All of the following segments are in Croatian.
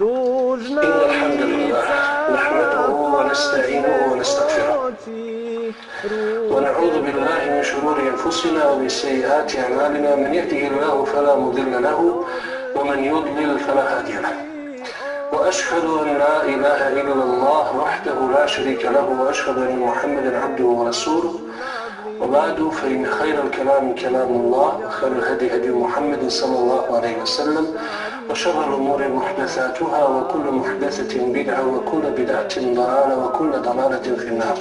إن الحمد لله نحمده ونستعينه ونستغفره. ونعوذ بالله من شرور أنفسنا ومن سيئات أعمالنا. من يهده الله فلا مضل له ومن يضلل فلا هادي له. وأشهد أن لا إله إلا الله وحده لا شريك له وأشهد أن محمدا عبده ورسوله. وبعد فإن خير الكلام كلام الله وخير الهدي هدي محمد صلى الله عليه وسلم. وشر الأمور محدثاتها وكل محدثة بدعة وكل بدعة ضلالة وكل ضلالة في النار.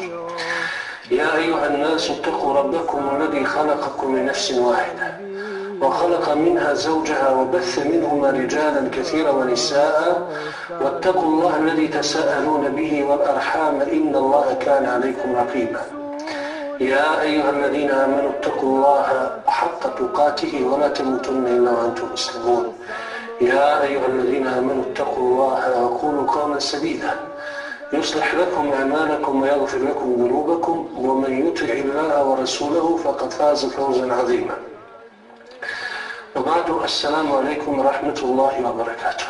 يا أيها الناس اتقوا ربكم الذي خلقكم من نفس واحدة وخلق منها زوجها وبث منهما رجالا كثيرا ونساء واتقوا الله الذي تساءلون به والأرحام إن الله كان عليكم رقيبا. يا أيها الذين آمنوا اتقوا الله حق تقاته ولا تموتن إلا وأنتم مسلمون. يا أيها الذين آمنوا اتقوا الله وقولوا قولا سديدا يصلح لكم أعمالكم ويغفر لكم ذنوبكم ومن يطع الله ورسوله فقد فاز فوزا عظيما وبعد السلام عليكم ورحمة الله وبركاته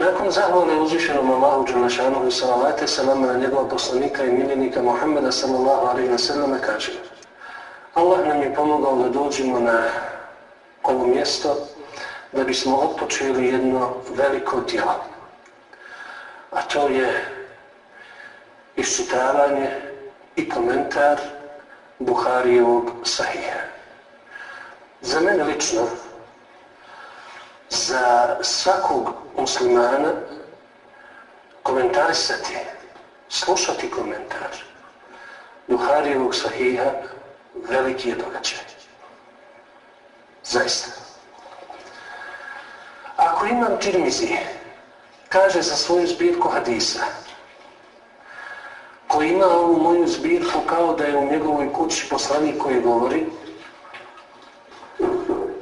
Nakon zahvale uzvišenom Allahu Đelešanu i salavate salama na njegova poslanika i miljenika Muhammeda sallallahu alaihi wa sallam kaže Allah nam je pomogao da dođemo na ovo mjesto da bismo otpočeli jedno veliko djelo. A to je iščitavanje i komentar Buharijevog sahiha. Za mene lično za svakog muslimana komentarisati, slušati komentar Buharijevog sahiha veliki je događaj. Zaista. Ako imam Tirmizi, kaže za svoju zbirku hadisa, koji ima ovu moju zbirku kao da je u njegovoj kući poslanik koji govori,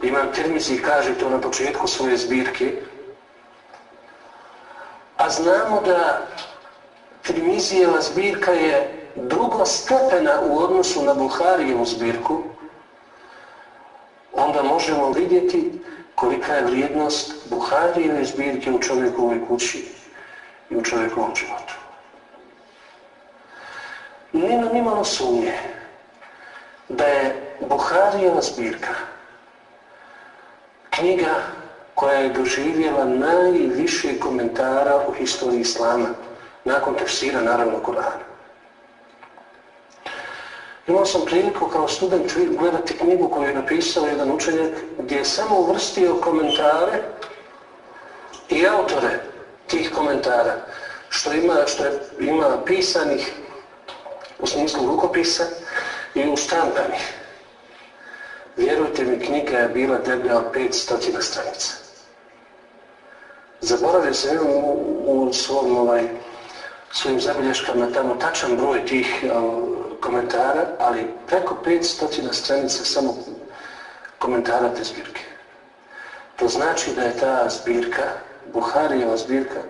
Imam Tirmizi kaže to na početku svoje zbirke. A znamo da Tirmizijeva zbirka je drugo stepena u odnosu na Buharijevu zbirku. Onda možemo vidjeti kolika je vrijednost Buharijeve zbirke u čovjekovoj kući i u čovjekovom životu. Nema nimalo sumnje da je Buharijeva zbirka knjiga koja je doživjela najviše komentara u historiji Islama, nakon tefsira, naravno, Kur'ana. Imao sam priliku kao student gledati knjigu koju je napisao jedan učenjak gdje je samo uvrstio komentare i autore tih komentara, što ima, što je, ima pisanih u smislu rukopisa i uštampanih. Vjerujte mi, knjiga je bila deblja od 500 stranica. Zaboravio sam u, u svom, ovaj, svojim zabilješkama tamo tačan broj tih komentara, ali preko 500 stranica samo komentara te zbirke. To znači da je ta zbirka, Buharijeva zbirka,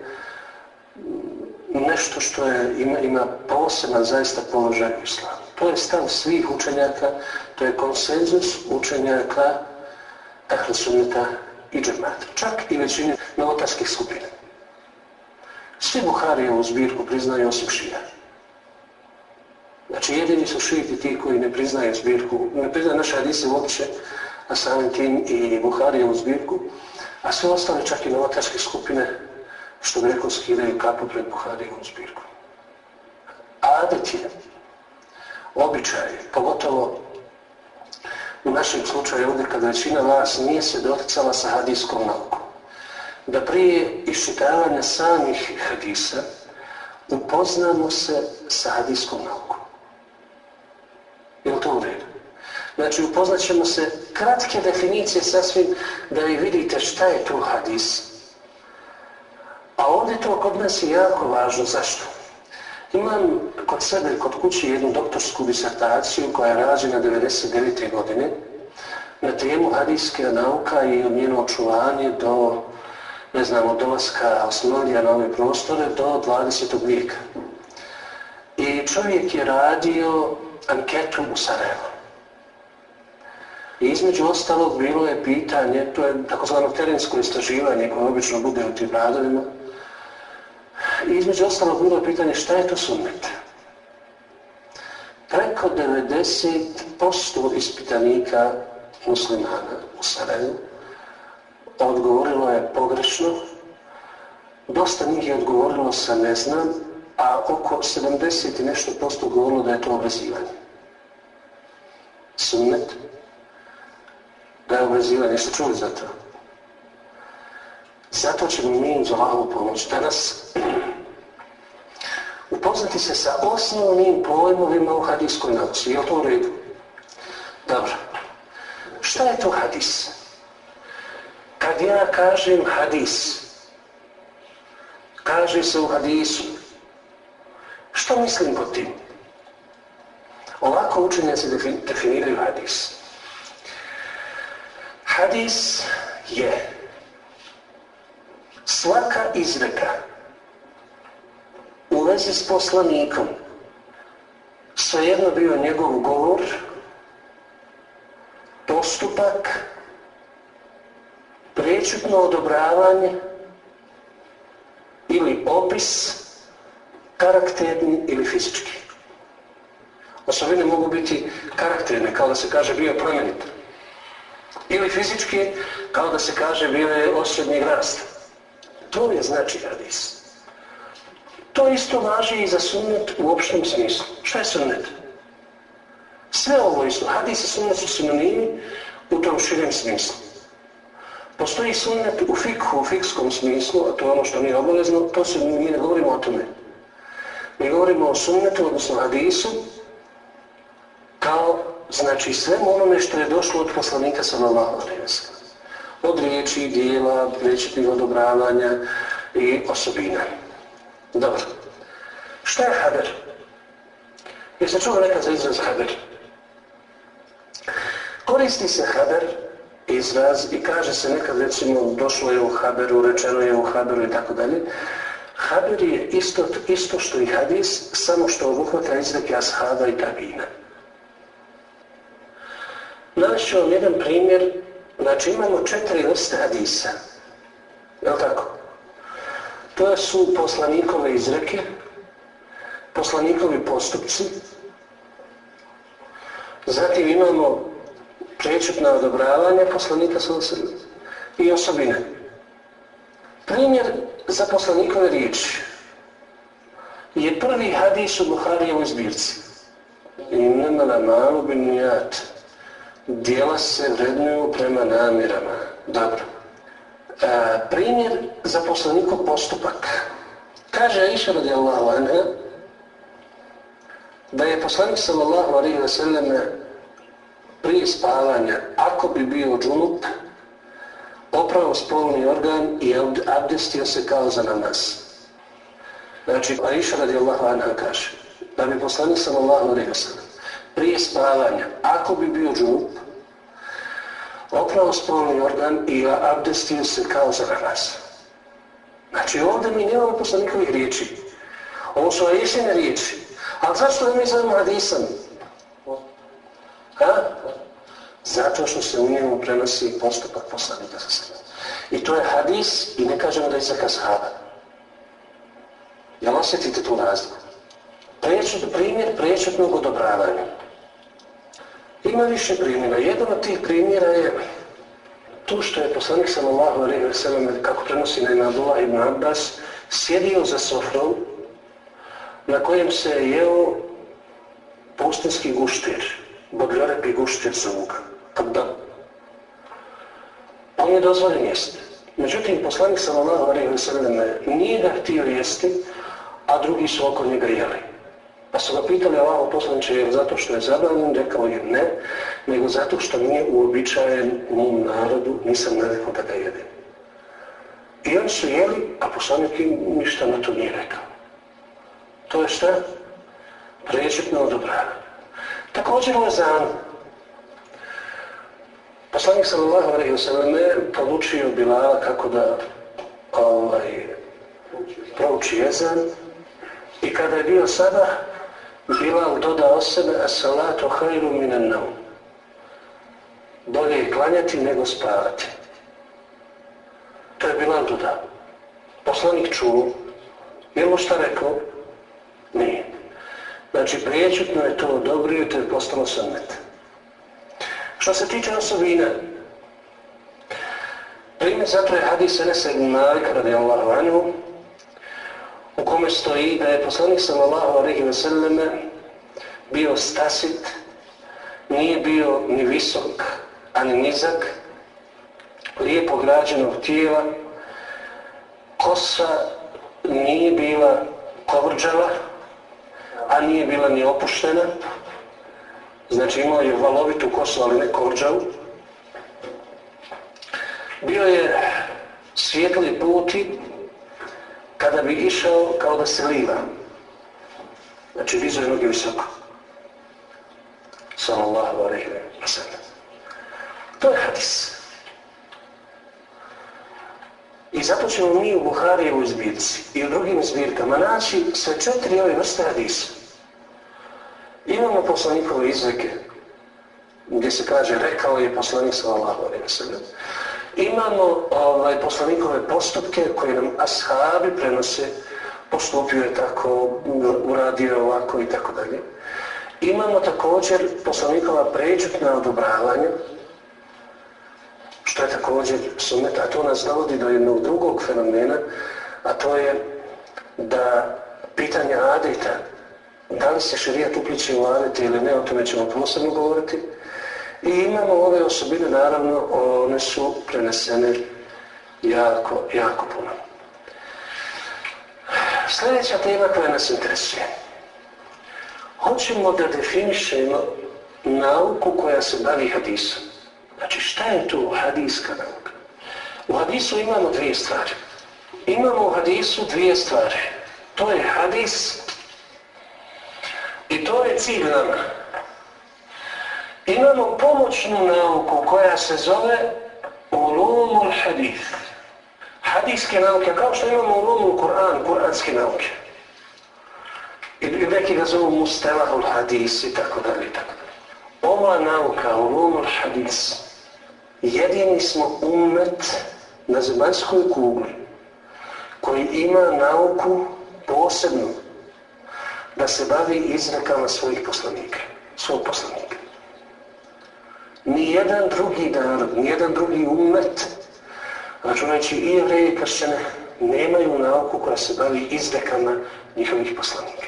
nešto što je, ima, ima poseban zaista položaj u islamu. To je stav svih učenjaka, to je konsenzus učenjaka Ahl Sunneta i džemata. Čak i većini novotarskih skupina. Svi Buharijevu zbirku priznaju osim. Znači jedini su šijiti ti koji ne priznaju zbirku, ne priznaju naše hadise uopće, a samim tim i Buharijevu zbirku, a sve ostale čak i novotarske skupine, što bi rekao, skidaju kapu pred Buharijevom zbirku. Adet je, običaj, pogotovo u našem slučaju ovdje kada većina vas nije se doticala sa hadijskom naukom. Da prije iščitavanja samih hadisa upoznamo se sa hadijskom naukom. Je to u redu? Znači upoznat ćemo se kratke definicije sasvim da vi vidite šta je to hadis. A ovdje to kod nas je jako važno. Zašto? Imam kod sebe, kod kući jednu doktorsku disertaciju koja je rađena 99. godine na temu hadijske nauka i njeno očuvanje do, ne znam, od dolaska Osmanlija na ove prostore do 20. vijeka. I čovjek je radio anketu u Sarajevo. I između ostalog bilo je pitanje, to je takozvano terensko istraživanje koje obično bude u tim radovima, i između ostalog bilo je pitanje šta je to sunnet. Preko 90% ispitanika muslimana u Sarajevu odgovorilo je pogrešno, dosta njih je odgovorilo sa ne znam, a oko 70 i nešto posto govorilo da je to obvezivanje. Sunnet, da je obvezivanje, jeste čuli za to? Zato ćemo mi uz Allahovu pomoć danas upoznati se sa osnovnim pojmovima u hadijskoj nauci. Je li to u redu? Dobro. Šta je to hadis? Kad ja kažem hadis, kaže se u hadisu, što mislim pod tim? Ovako učenjaci definiraju hadis. Hadis je svaka izreka u vezi s poslanikom, svejedno bio njegov govor, postupak, prečutno odobravanje ili opis karakterni ili fizički. Osobine mogu biti karakterne, kao da se kaže bio plemenit. Ili fizički, kao da se kaže bio je osrednjeg rasta. To je znači hadis. To isto važi i za sunnet u opštem smislu. Šta je sunnet? Sve ovo isto. Hadis i sunnet su sinonimi u tom širem smislu. Postoji sunnet u fikhu, u fikskom smislu, a to je ono što nije obavezno, to se mi ne govorimo o tome. Mi govorimo o sunnetu, odnosno hadisu, kao, znači, svemu onome što je došlo od poslanika sallallahu alaihi Od riječi, dijela, rečitnih odobravanja i osobina. Dobro. Šta je haber? Jeste čuli nekad za izraz haber? Koristi se haber izraz i kaže se nekad recimo došlo je u haberu, rečeno je u haberu i tako dalje. Haber je isto, isto što i hadis, samo što obuhvata izreke ashaba i tabina. Naći vam jedan primjer, znači imamo četiri vrste hadisa. Je tako? To su poslanikove izreke, poslanikovi postupci, zatim imamo prečutna odobravanja poslanika i osobine. Primjer za poslanikove riječi je prvi hadis u Buharijevoj zbirci. Innama la malu bin nijat. Dijela se vrednuju prema namirama. Dobro. E, primjer za poslanikov postupak. Kaže Aisha radijallahu anha da je poslanik sallallahu alaihi wa sallam prije spavanja, ako bi bio džunup, opravo spolni organ i abdestio se kao za namaz. Znači, Aisha radijallahu anha kaže da bi poslanik sallallahu alaihi sallam prije spavanja, ako bi bio džunup, opravo spolni organ i abdestio se kao za namaz. Znači ovdje mi nemamo poslanikovih riječi. Ovo su Aishine riječi. Ali zašto mi zovemo hadisom? Ha? Zato što se u njemu prenosi postupak poslanika za sebe. I to je hadis i ne kažemo da je za kashaba. Jel osjetite tu razliku? Prečut, primjer prečutnog odobravanja. Ima više primjera. Jedan od tih primjera je to što je poslanik sallallahu alaihi wa sallam, kako prenosi na Abdullah ibn Abbas, sjedio za sofrom na kojem se je jeo pustinski guštir, bodljorep i guštir zvuka. Da. On je dozvoljen jesti. Međutim, poslanik sallallahu wa sallam nije ga htio jesti, a drugi su oko njega jeli. Pa su ga pitali Allaho poslaniče, je zato što je zabavljen? Rekao je ne, nego zato što nije uobičajen u mom narodu, nisam navikao da ga jedem. I oni su jeli, a poslanik im ništa na to nije rekao. To je šta? Prečetno odobravanje. Također u Ezanu. Poslanik sallallahu alaihi wa sallam podučio Bilala kako da ovaj, prouči jezan i kada je bio sada Bilal dodao sebe as-salatu hajru minan naum. Bolje je klanjati nego spavati. To je Bilal dodao. Poslanik čuo. Je li šta rekao? Nije. Znači, priječutno je to odobrio to je postalo sunnet. Što se tiče osobina, primjer zato je hadis Enesa ibn Malika radijallahu anhu, u kome stoji da je poslanik sallallahu alaihi ve selleme bio stasit, nije bio ni visok, ani nizak, lijepo građenog tijela, kosa nije bila kovrđava, a nije bila ni opuštena, znači imao je valovitu kosu, ali ne kovrđavu. Bio je svijetli puti, kada bi išao kao da se liva. Znači, vizo je noge visoko. Sallallahu alaihi wa sallam. To je hadis. I zato ćemo mi u Buharijevoj zbirci i u drugim zbirkama naći sve četiri ove vrste hadisa. Imamo poslanikove izreke gdje se kaže rekao je poslanik sallallahu sallam. Imamo ovaj, poslanikove postupke koje nam ashabi prenose, postupio je tako, uradio ovako i tako dalje. Imamo također poslanikova pređutna odobravanja, što je također sunet, a to nas dovodi do jednog drugog fenomena, a to je da pitanje adeta, da li se širijat upliče u adete ili ne, o tome ćemo posebno govoriti, i imamo ove osobine, naravno, one su prenesene jako, jako puno. Sljedeća tema koja nas interesuje. Hoćemo da definišemo nauku koja se bavi hadisom. Znači, šta je to hadiska nauka? U hadisu imamo dvije stvari. Imamo u hadisu dvije stvari. To je hadis i to je cilj nama. Imamo pomoćnu nauku koja se zove ulumul hadith. Hadijske nauke, kao što imamo ulumul Kur'an, kuranske nauke. I neki ga zovu mustelahul hadis i tako dalje tako dalje. Ova nauka, ulumul hadis, jedini smo umet na zemaljskoj kugli koji ima nauku posebnu da se bavi izrekama svojih poslanika, svog poslanika. Nijedan drugi narod, nijedan drugi umet, računajući i jevreje i kršćane, nemaju nauku koja se bavi izdekama njihovih poslanika.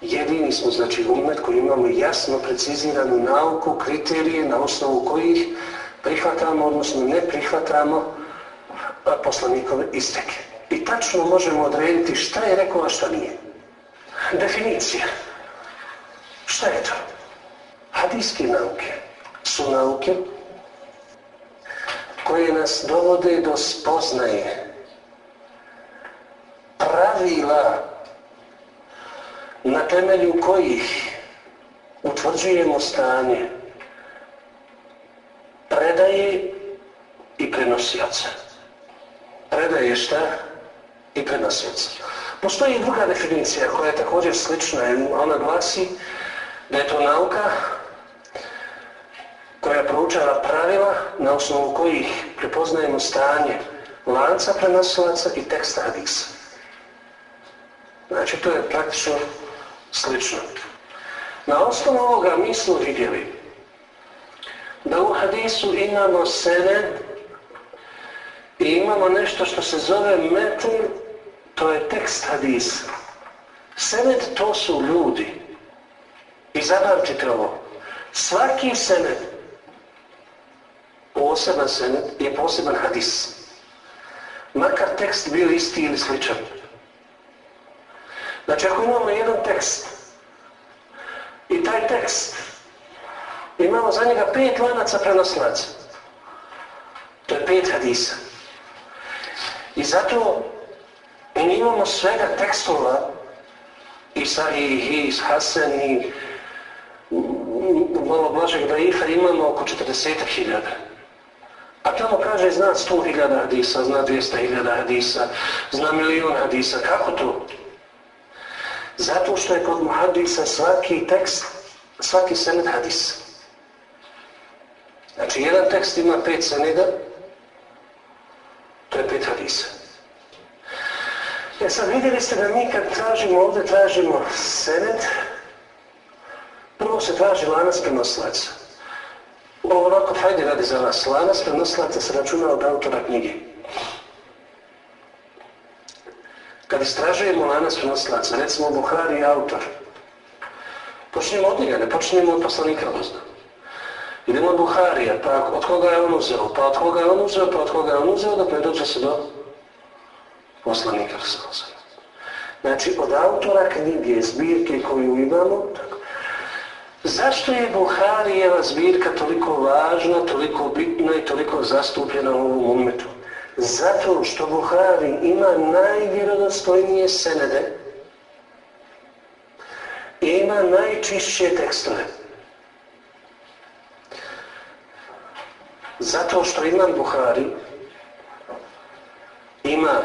Jedini smo, znači, umet koji imamo jasno preciziranu nauku, kriterije na osnovu kojih prihvatamo, odnosno ne prihvatamo poslanikove izdeke. I tačno možemo odrediti šta je rekao, a šta nije. Definicija. Šta je to? Hadijske nauke su nauke koje nas dovode do spoznaje pravila na temelju kojih utvrđujemo stanje predaje i prenosioca. Predaje šta? I prenosioca. Postoji i druga definicija koja je također slična. Ona glasi da je to nauka koja proučava pravila na osnovu kojih prepoznajemo stanje lanca prenosilaca i teksta hadisa. Znači, to je praktično slično. Na osnovu ovoga mi smo vidjeli da u hadisu imamo sened i imamo nešto što se zove metun, to je tekst hadisa. Sened to su ljudi. I zapamtite ovo. Svaki sened poseban senet je poseban hadis. Makar tekst bio isti ili sličan. Znači ako imamo jedan tekst i taj tekst imamo za njega pet lanaca prenoslaca. To je pet hadisa. I zato mi imamo svega tekstova i sahih, i hasen, i malo blažeg daifa imamo oko 40.000. A tamo kaže zna 100.000 hadisa, zna 200.000 hadisa, zna milion hadisa. Kako to? Zato što je kod muhadisa svaki tekst, svaki senet hadis. Znači, jedan tekst ima pet seneda, to je pet hadisa. E sad vidjeli ste da mi kad tražimo ovdje, tražimo sened, prvo se traži lanac prenoslaca. Ovo ovako hajde radi za vas. Lanac prenoslaca se računa od autora knjige. Kad istražujemo lanac prenoslaca, recimo Buhari je autor, počnemo od njega, ne počnemo od poslanika Lozna. Idemo od Buharija, pa od koga je on uzeo, pa od koga je on uzeo, pa od koga je on uzeo, dok ne se do poslanika. Znači, od autora knjige, zbirke koju imamo, Zašto je Buharijeva zbirka toliko važna, toliko bitna i toliko zastupljena u ovom momentu? Zato što Buhari ima najvjerodostojnije senede i ima najčišće tekstove. Zato što Imam Buhari ima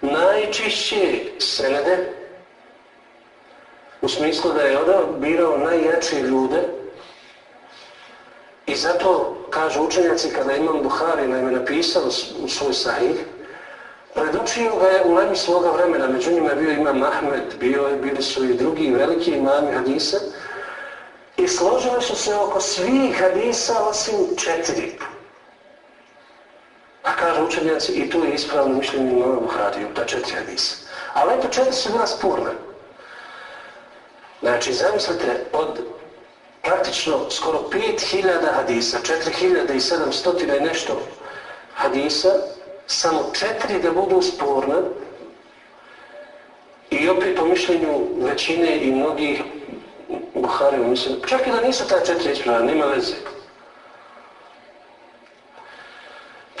najčišće senede u smislu da je birao najjačije ljude. I zato kažu učenjaci kada imam Buhari naime napisao u svoj sahih predočio ga je u lemi svoga vremena. Među njima je bio imam Ahmed bio je, bili su i drugi veliki imami hadisa i složili su se oko svih hadisa osim četiri kažu učenjaci i tu je ispravno mišljenje imama Buhariju ta četiri hadisa ali eto četiri su bila spurna Znači, zamislite, od praktično skoro 5000 hadisa, 4700 i nešto hadisa, samo četiri da budu sporne i opet po mišljenju većine i mnogih Buhariju, mislim, čak i da nisu ta četiri ispravna, nema veze.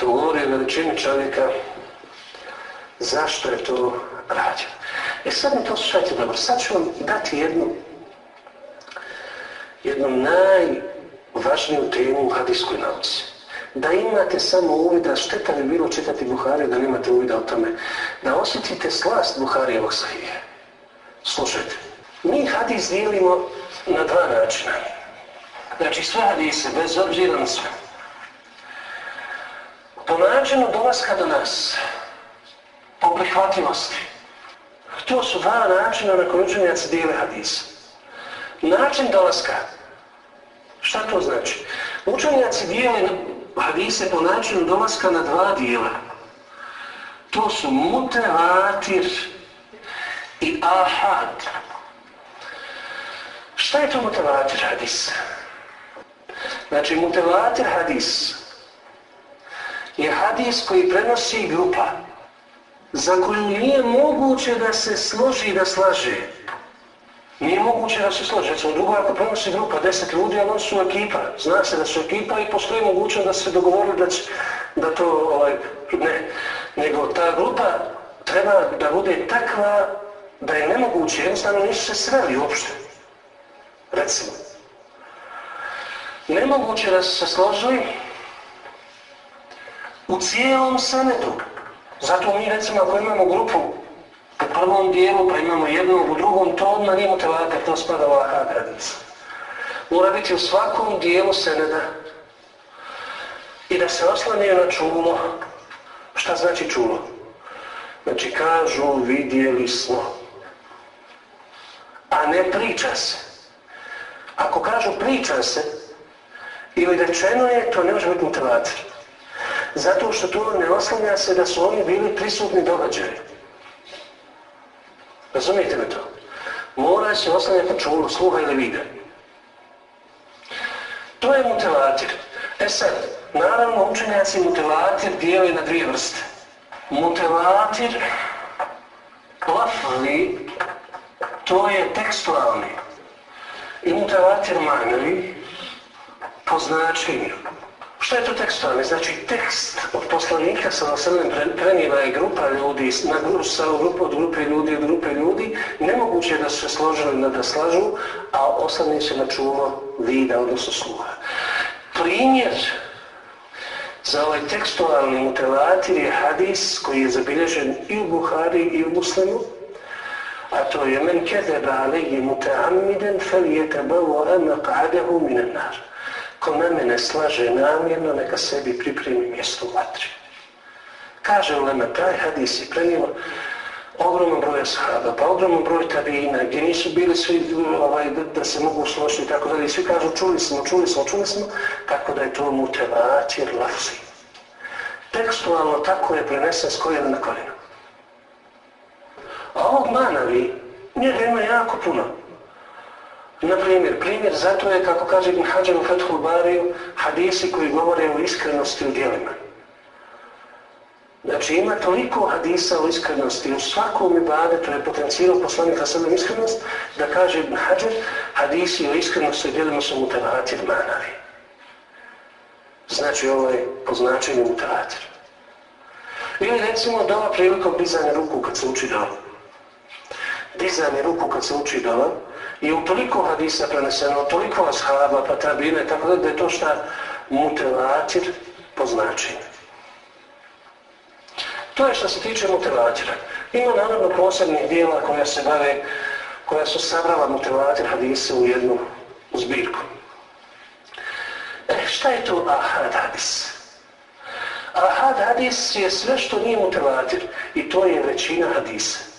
To govori o veličini čovjeka, zašto je to rađeno. E sad mi to slušajte dobro, sad ću vam dati jednu, jednu najvažniju temu u hadijskoj nauci. Da imate samo uvida, šteta bi bilo čitati Buhariju da nemate uvida o tome, da osjetite slast Buharijevog sahije. Slušajte, mi hadis dijelimo na dva načina. Znači sve hadise, bez obzira na sve. Po načinu dolaska do nas, po prihvatljivosti, to su dva načina na koji učenjaci dijele hadis. Način dolaska. Šta to znači? Učenjaci dijele hadise po načinu dolaska na dva dijela. To su mutevatir i ahad. Šta je to mutevatir hadis? Znači, mutevatir hadis je hadis koji prenosi grupa za koju nije moguće da se složi da slaže. Nije moguće da se složi. Recimo, drugo ako prenosi grupa, deset ljudi, ali oni su ekipa. Zna se da su ekipa i postoji mogućnost da se dogovorili da, će, da to, ovaj, ne. Nego ta grupa treba da bude takva da je nemoguće, jednostavno nisu se sreli uopšte. Recimo. Nemoguće da se složi u cijelom sanetu. Zato mi recimo ako imamo grupu u prvom dijelu pa imamo jednog u drugom, to odmah nije motivator, to spada u ahad hadis. Mora biti u svakom dijelu seneda i da se oslanio na čulo. Šta znači čulo? Znači kažu vidjeli smo. A ne priča se. Ako kažu priča se ili rečeno je, to ne može biti motivator. Zato što to ne oslanja se da su oni bili prisutni događaji. Razumijete me to? Mora se oslanjati čulu, sluha ili vide. To je motivator. E sad, naravno učenjaci mutelatir dijeli na dvije vrste. Mutelatir lafali, to je tekstualni. I mutelatir manavi po značenju. Što je to tekstualni? Znači tekst od poslanika sa naselem prenijela je grupa ljudi, na sa grupu od grupe ljudi, od grupe ljudi. Nemoguće je da se složili da slažu, a osadni se na čulo vida, odnosno sluha. Primjer za ovaj tekstualni mutelatir je hadis koji je zabilježen i u Buhari i u Muslimu, a to je men kedeba alejhi mutaamiden fel yetabawa maq'adahu minan nar. Ko na mene slaže namjerno, neka sebi pripremi mjesto u vatri. Kaže Ulema, taj hadis je prenijelo ogroman broj ashaba, pa ogroman broj tabina, gdje nisu bili svi ovaj, da, se mogu složiti tako da svi kažu čuli smo, čuli smo, čuli smo, tako da je to mutevatir lafzi. Tekstualno tako je prenesen s koljena na koljeno. A ovog manavi, njega ima jako puno. Na primjer, primjer zato je, kako kaže Ibn Hajar u Fethul Bariju, hadisi koji govore o iskrenosti u dijelima. Znači ima toliko hadisa o iskrenosti u svakom ibadetu je potencijal poslanika sebe iskrenost da kaže Ibn hadisi o iskrenosti u dijelima su mutavatir manavi. Znači ovo je po značenju mutavatir. Ili recimo dova prilikom dizanja ruku kad se uči dova. Dizanje ruku kad se uči dova i u toliko hadisa preneseno, toliko ashaba, pa tabine, tako da je to šta mutavatir po značenju. To je što se tiče motivatora. Ima naravno posebnih dijela koja se bave, koja su sabrala motivator hadise u jednu zbirku. E, šta je to ahad hadis? Ahad hadis je sve što nije motivator i to je većina hadisa.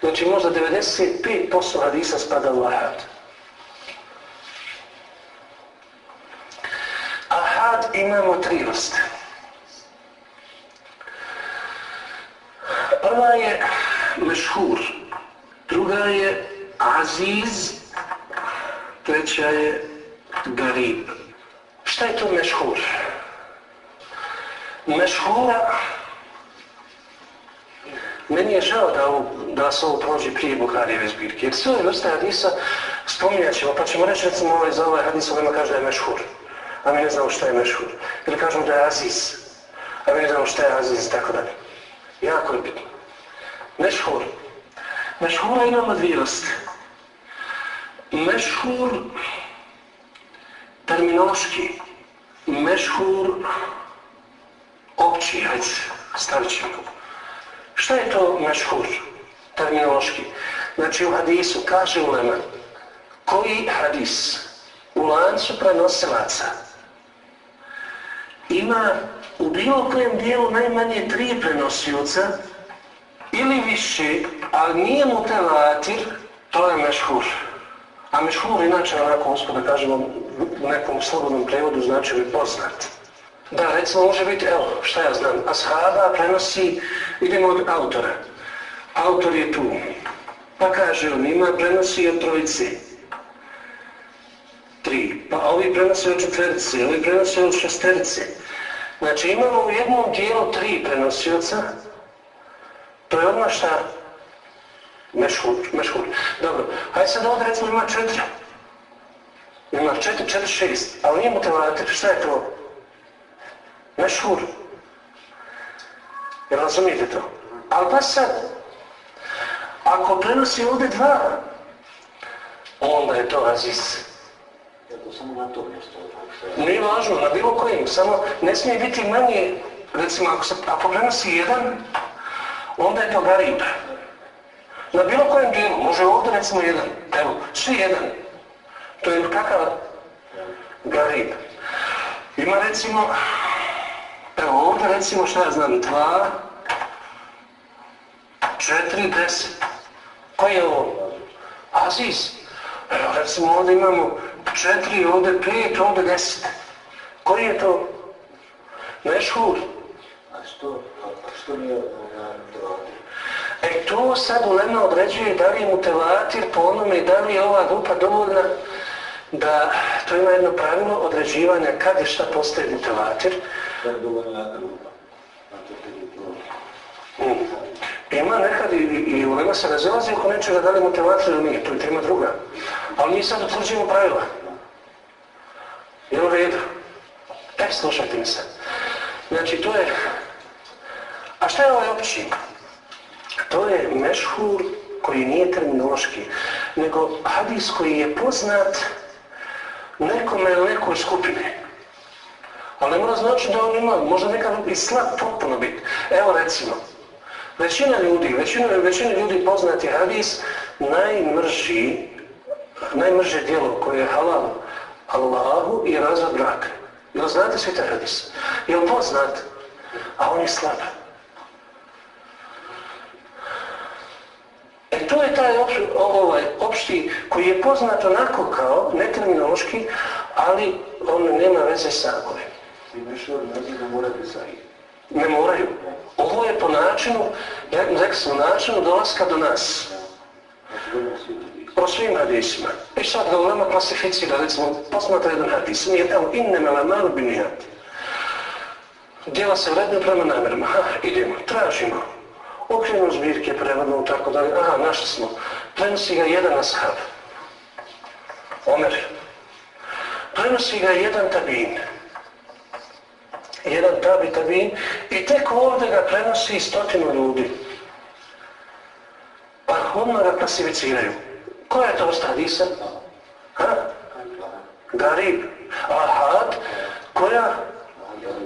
Znači možda 95% hadisa spada u ahad. Ahad imamo tri vrste. Prva je mešhur, druga je aziz, treća je garib. Šta je to mešhur? Mešhura, meni je žao da, ovo, da se ovo prođe prije Buharijeve zbirke, jer sve ove vrste hadisa spominjat ćemo, pa ćemo reći recimo ovaj, za ovaj hadis ovima kaže da je mešhur, a mi ne znamo šta je mešhur. Ili kažemo da je aziz, a mi ne znamo šta je aziz i tako dalje. Jako je bitno. Mešhur. Mešhura imamo dvije vrste. Mešhur terminološki. Mešhur opći, hajde, stavit ćemo. Šta je to mešhur terminološki? Znači u hadisu kaže ulema koji hadis u lancu prenosilaca ima u bilo kojem dijelu najmanje tri prenosioca ili više, ali nije mutelatir, to je mešhur. A mešhur inače, onako, uspod da kažemo, u nekom slobodnom prevodu znači bi poznat. Da, recimo može biti, evo, šta ja znam, ashaba prenosi, idemo od autora. Autor je tu. Pa kaže on, ima prenosi od trojice. Tri. Pa ovi prenosi od četvrtice, ovi prenosi od šesterice. Znači imamo u jednom dijelu tri prenosioca, to je odmah šta? Mešhur, mešhur. Dobro, hajde sad ovdje recimo ima četiri. Ima četiri, četiri, šest. Ali nije motivator, šta je to? Mešhur. Jel razumijete to? Ali pa sad, ako prenosi ovdje dva, onda je to aziz. Nije važno, na bilo kojim, samo ne smije biti manje, recimo ako, se, ako prenosi jedan, onda je to garib. Na bilo kojem dijelu, može ovdje recimo jedan, evo, svi jedan. To je kakav garib. Ima recimo, evo ovdje recimo šta ja znam, dva, četiri, deset. Koji je ovo? Aziz. Evo recimo ovdje imamo četiri, ovdje pet, ovdje deset. Koji je to? Mešhur. A što, a što nije E to sad Ulema određuje da li je mutelatir po onome da li je ova grupa dovoljna da to ima jedno pravilo određivanja kad je šta postaje mutevatir. To. Mm. Ima nekad i, i u Lema se razilazi oko nečega da li motivator ili nije, to je tema druga. Ali mi sad utvrđujemo pravila. Je u redu? E, slušajte mi sad. Znači, to je... A šta je ovaj opći? To je mešhur koji nije terminološki, nego hadis koji je poznat nekome ili nekoj skupine. Ali ne mora znači da on ima, možda nekad i slab potpuno biti. Evo recimo, većina ljudi, većina, većina ljudi poznati hadis najmrži, najmrže djelo koje je halal Allahu i razvod braka. Jel znate svi taj hadis? Jel poznat? A on je slab. E to je taj opš, ovaj, opšti koji je poznat onako kao, ne terminološki, ali on nema veze sa ovim. Ne moraju. Ovo je po načinu, rekao sam, načinu dolaska do nas. Po svim hadisima. I sad ga ulema klasificira, recimo, posmatra jedan hadis. Nije tamo inneme la malu binijat. Djela se vredno prema namjerama. Ha, idemo, tražimo. Okrenu zbirke, prevodno, tako dalje. Aha, našli smo. Prenosi ga jedan ashab. Omer. Prenosi ga jedan tabin. Jedan tabi tabin. I tek ovdje ga prenosi stotinu ljudi. Pa odmah ga klasificiraju. Koja je to vrsta hadisa? Ha? Garib. Ahad. Koja?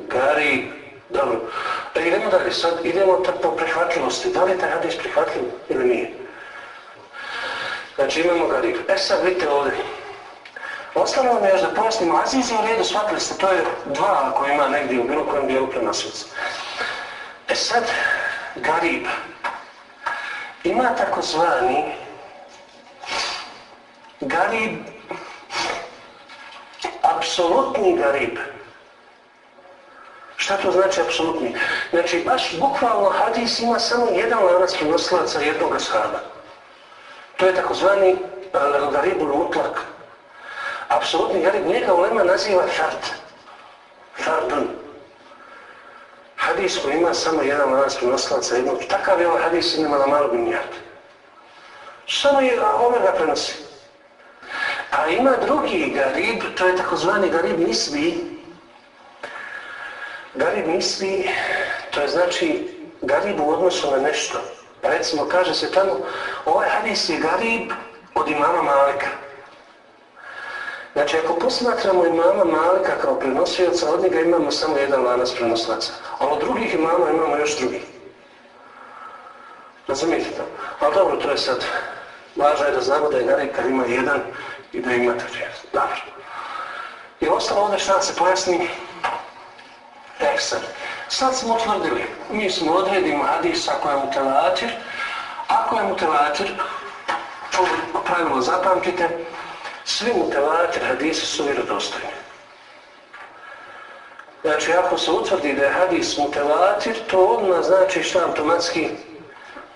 Garib. Dobro. E, idemo dalje. Sad idemo po prihvatljivosti. Da li je taj hadis prihvatljiv ili nije? Znači imamo garib. E sad vidite ovdje. Ostalo vam je još da pojasnimo. Aziz je u redu, shvatili ste. To je dva ako ima negdje u bilo kojem dijelu prenosilaca. E sad, garib. Ima takozvani garib, apsolutni garib. Šta to znači apsolutni? Znači, baš bukvalno hadis ima samo jedan lanac prenosilaca jednog ashaba. To je takozvani uh, garibul mutlak. Apsolutni garib, njega ulema naziva fard. Fardun. Hadis koji ima samo jedan lanac prenosilaca jednog, takav je ovaj hadis ima na malo binijat. Samo je, Omer ga prenosi. A ima drugi garib, to je takozvani garib nisbi. Garib nisbi, to je znači garib u odnosu na nešto. Pa recimo kaže se tamo, ovaj hadis je garib od imama Malika. Znači ako posmatramo imama Malika kao prenosioca, od njega imamo samo jedan lanac prenoslaca. A od drugih imama imamo još drugi. Razumijete to? Ali dobro, to je sad, važno je da znamo da je ima jedan i da ima tri. Dobro. I ostalo ovdje šta se pojasni? E sad, sad smo utvrdili, mi smo odredimo hadis ako je mutelatir, ako je mutelatir, ovo pravilo zapamtite, svi mutelatir hadisi su vjerodostojni. Znači, ako se utvrdi da je hadis mutelatir, to odmah znači šta automatski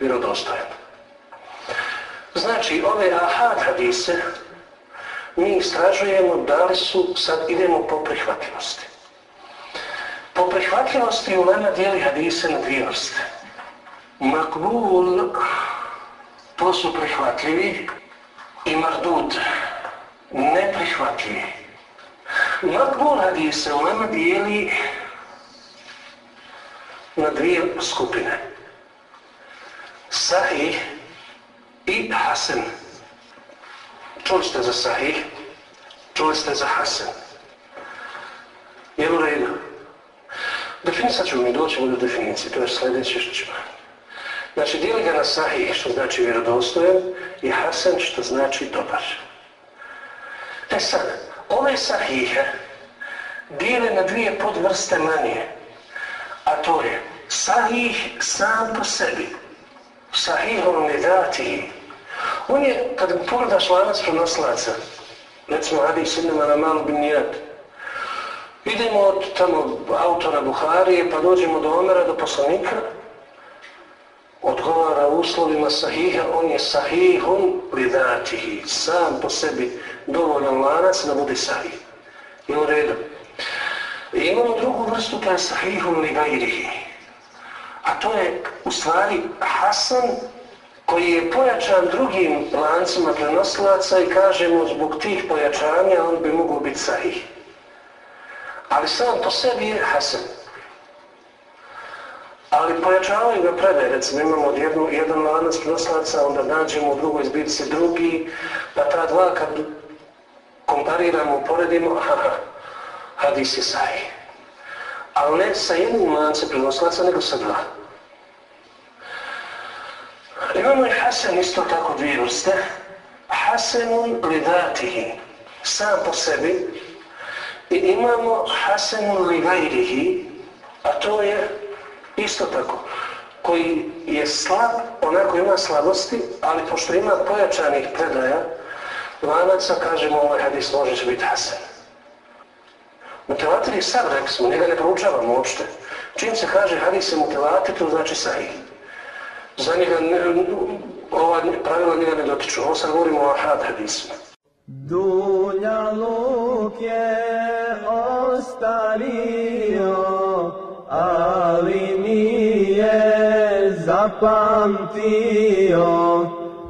vjerodostojan. Znači, ove ahad hadise, mi istražujemo da li su, sad idemo po prihvatljivosti. Po prihvatljivosti u Lema dijeli hadise na dvije vrste. Makbul, to su prihvatljivi, i mardud, neprihvatljivi. Makbul hadise u Lema dijeli na dvije skupine. Sahih i Hasan. Čuli ste za Sahih, čuli ste za Hasan. Je u redu? Definisat ćemo mi doći do definicije, to je sljedeće što ćemo. Znači, dijeli ga na Sahih, što znači vjerodostojan, i Hasan, što znači dobar. E sad, ove Sahihe dijele na dvije podvrste manje, a to je Sahih sam po sebi, Sahihom ne dati. On je, kad pogledaš lanac prenoslaca, recimo hadis idemo na malu binijat, idemo od tamo autora Buharije, pa dođemo do Omera, do poslanika, odgovara uslovima sahiha, on je sahihun li datihi, sam po sebi dovoljan lanac da bude sahih. I u redu. I imamo drugu vrstu, je sahihun li gajrihi. A to je u stvari Hasan koji je pojačan drugim lancima prenosilaca i kažemo zbog tih pojačanja on bi mogao biti sahih. Ali sam po sebi je Hasan. Ali pojačavaju ga predaje, recimo imamo jednu, jedan lanac prenosilaca, onda nađemo u drugoj zbirci drugi, pa ta dva kad kompariramo, uporedimo, aha, hadis je sahih. Ali ne sa jednim lancem prenosilaca, nego sa dva. Imamo i Hasan isto tako dvije vrste. Hasanun li datihi, sam po sebi. I imamo Hasanun li gajrihi, a to je isto tako, koji je slab, onako ima slabosti, ali pošto ima pojačanih predaja, lanaca, kažemo ovaj hadis može će biti Hasan. Mutilatir je sad, rekli smo, njega ne proučavamo uopšte. Čim se kaže hadis je mutilatir, to znači sahih. Za njega ne, ova pravila njega ne dotiču. Ovo sad govorimo o ahad hadisu. Dunja luk je ostario, ali nije zapamtio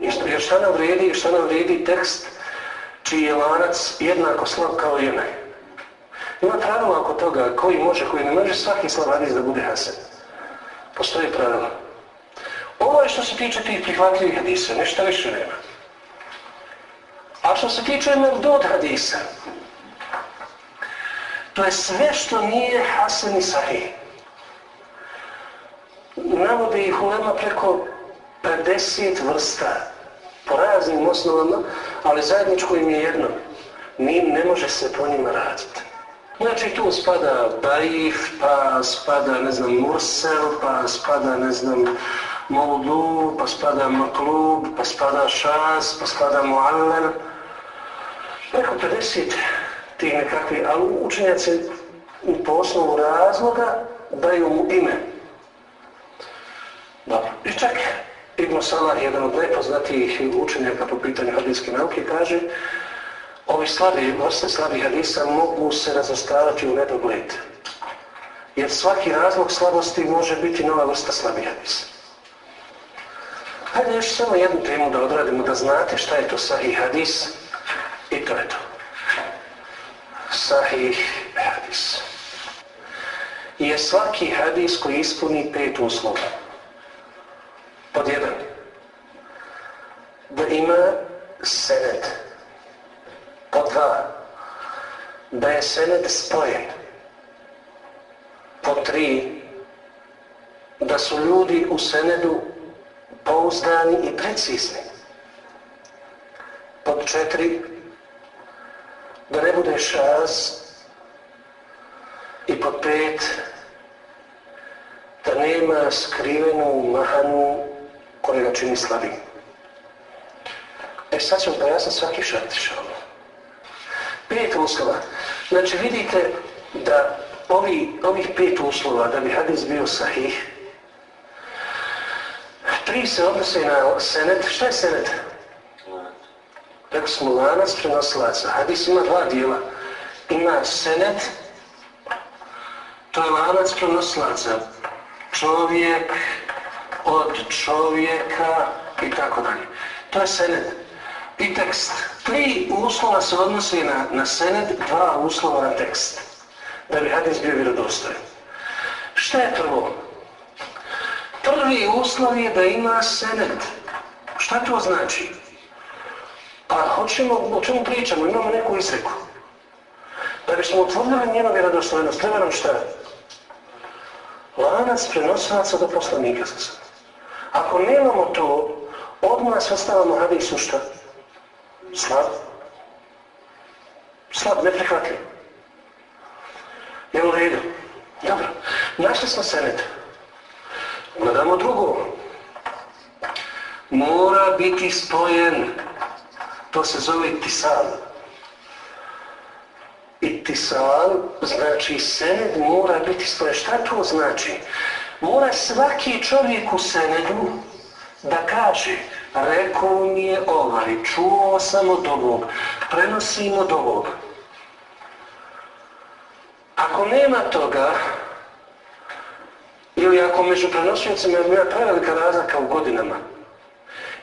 Jer šta nam vredi, šta nam vredi tekst čiji je lanac jednako slab kao i onaj. Ima pravila oko toga koji može, koji ne može svaki slab hadis da bude hasan. Postoje pravila. Ovo je što se tiče tih prihvatljivih hadisa, nešto više nema. A što se tiče mevdod hadisa, to je sve što nije hasan i sahih. Navode ih ulema preko 50 vrsta po raznim osnovama, ali zajedničko im je jedno. Ni, ne može se po njima raditi. Znači tu spada Daif, pa spada, ne znam, Mursel, pa spada, ne znam, Maudu, pa spada Maklub, pa spada Šaz, pa spada Muallel. Preko 50 tih nekakvih, ali učenjaci po osnovu razloga daju mu ime. Dobro. I čak Ibn Salah, jedan od najpoznatijih učenjaka po pitanju hadijske nauke, kaže ovi slabi, vrste slabih hadisa mogu se razostavati u nedogled. Jer svaki razlog slabosti može biti nova vrsta slabih hadisa. Hajde još samo jednu temu da odradimo, da znate šta je to sahih hadis. I to je to. Sahih hadis. Je svaki hadis koji ispuni pet uslova. Pod jedan. Da ima sened. Pod dva. Da je sened spojen. Pod tri. Da su ljudi u senedu pouzdani i precizni. Pod četiri. Da ne bude šaz. I pod pet. Da nema skrivenu mahanu koji ga čini slabim. E sad ćemo pojasniti svaki šartiš ovo. Pet uslova. Znači vidite da ovi, ovih pet uslova da bi hadis bio sahih, tri se odnose na senet. Šta je senet? Rekli smo lanac prenosilaca. Hadis ima dva dijela. Ima senet, to je lanac prenosilaca. Čovjek, od čovjeka i tako dalje. To je sened. I tekst. Tri uslova se odnosi na, na sened, dva uslova na tekst. Da bi hadis bio vjerodostojen. Šta je prvo? Prvi uslov je da ima sened. Šta to znači? Pa hoćemo, o čemu pričamo? Imamo neku izreku. Da bismo utvrdili njenu vjerodostojnost, treba nam šta? Lanac prenosilaca do poslanika sada. Ako nemamo to, odmah sastavamo hadisu šta? Slab. Slab, neprihvatljiv. Je u redu? Dobro. Našli smo senet. Gledamo drugo. Mora biti spojen. To se zove itisal. Itisal znači sened mora biti spojen. Šta to znači? Mora svaki čovjek u senedu da kaže rekao mi je ovaj, čuo sam od ovog, prenosim od ovog. Ako nema toga, ili ako među prenosionicima ima prevelika razlika u godinama,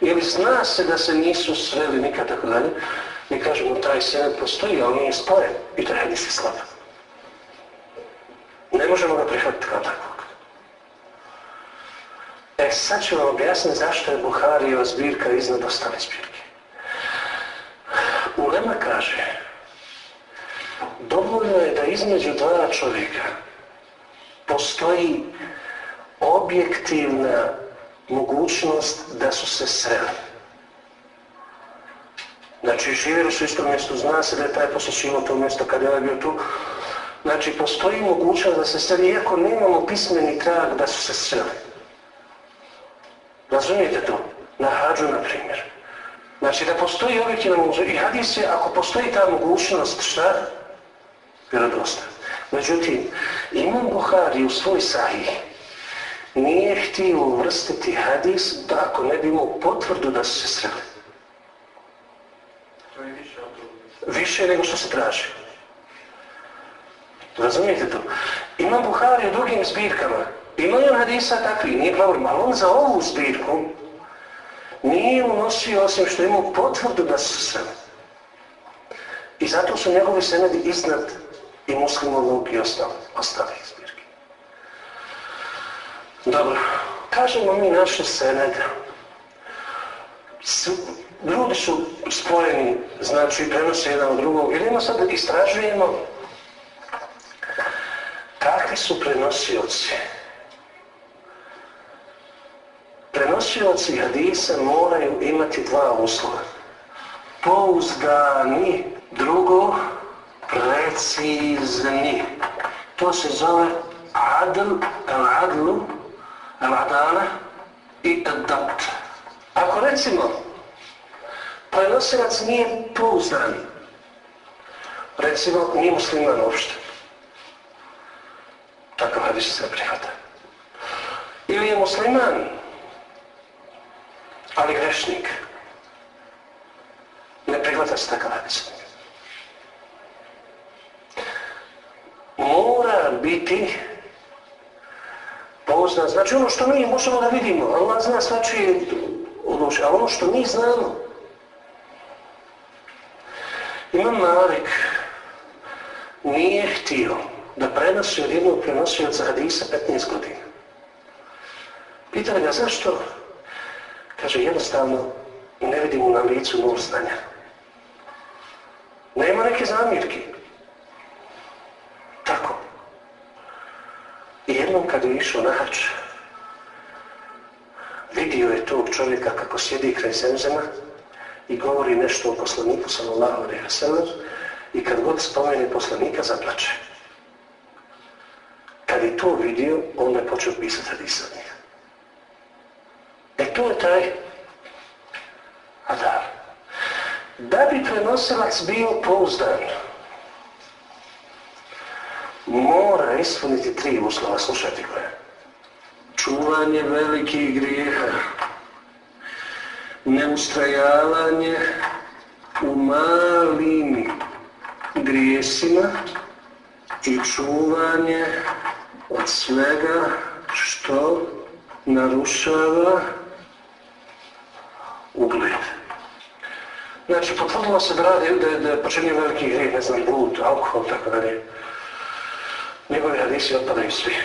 ili zna se da se nisu sreli nikad tako dalje, mi kažemo taj sened postoji, ali nije spojen i to je se slab. Ne možemo ga prihvatiti kao takvog. E sad ću vam objasniti zašto je Buharijeva zbirka iznad ostale zbirke. Ulema kaže, dovoljno je da između dva čovjeka postoji objektivna mogućnost da su se sreli. Znači, živjeli su istom mjestu, zna se da je taj posjećivo to mjesto kad je ovaj bio tu. Znači, postoji mogućnost da se sreli, iako nemamo pismeni trag da su se sreli. Razumijete to? Na hađu, na primjer. Znači, da postoji objektivna mogućnost. I hadis je, ako postoji ta mogućnost, šta? Vjerodostan. Međutim, Imam Buhari u svoj sahih nije htio uvrstiti hadis da ako ne bi imao potvrdu da su se sreli. Više nego što se traži. Razumijete to? Imam Buhari u drugim zbirkama. Imaju hadisa takvi, nije problem, ali on za ovu zbirku nije unosio osim što imao potvrdu da su sreli. I zato su njegovi senedi iznad i muslimovog i ostalih zbirki. Dobro, kažemo mi naše senede. Ljudi su spojeni, znači prenose jedan od drugog. Idemo sad da istražujemo kakvi su prenosioci. Prenosioci hadisa moraju imati dva uslova. Pouzdani, drugo, precizni. To se zove adl, el adlu, el adana i adapt. Ako recimo prenosilac nije pouzdan, recimo nije musliman uopšte, takav hadis se prihvata. Ili je musliman, ali grešnik, ne prihvata se takav hadis. mora biti poznan. Znači ono što mi možemo da vidimo, Allah zna svačije odluče, ali ono što mi znamo. Imam Malik nije htio da prenosi od jednog prenosioca hadisa 15 godina. Pitali ga zašto? Kaže jednostavno ne vidim na licu nur znanja. Nema neke zamjerke. Tako. I jednom kad je išao na hač, vidio je tog čovjeka kako sjedi kraj zemzema i govori nešto o poslaniku sallallahu alaihi i kad god spomene poslanika zaplače. Kad je to vidio, on je počeo pisati hadisa od njega. To je taj adar. Da bi prenosilac bio pouzdan, mora ispuniti tri uslova, slušajte koje. Čuvanje velikih grijeha, neustrajavanje u malim grijesima i čuvanje od svega što narušava ugled. Znači, potvrdilo se da radi, da, da počinje veliki grijeh, ne znam, blud, alkohol, tako dalje njegovi hadisi otpadaju svi.